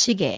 시계.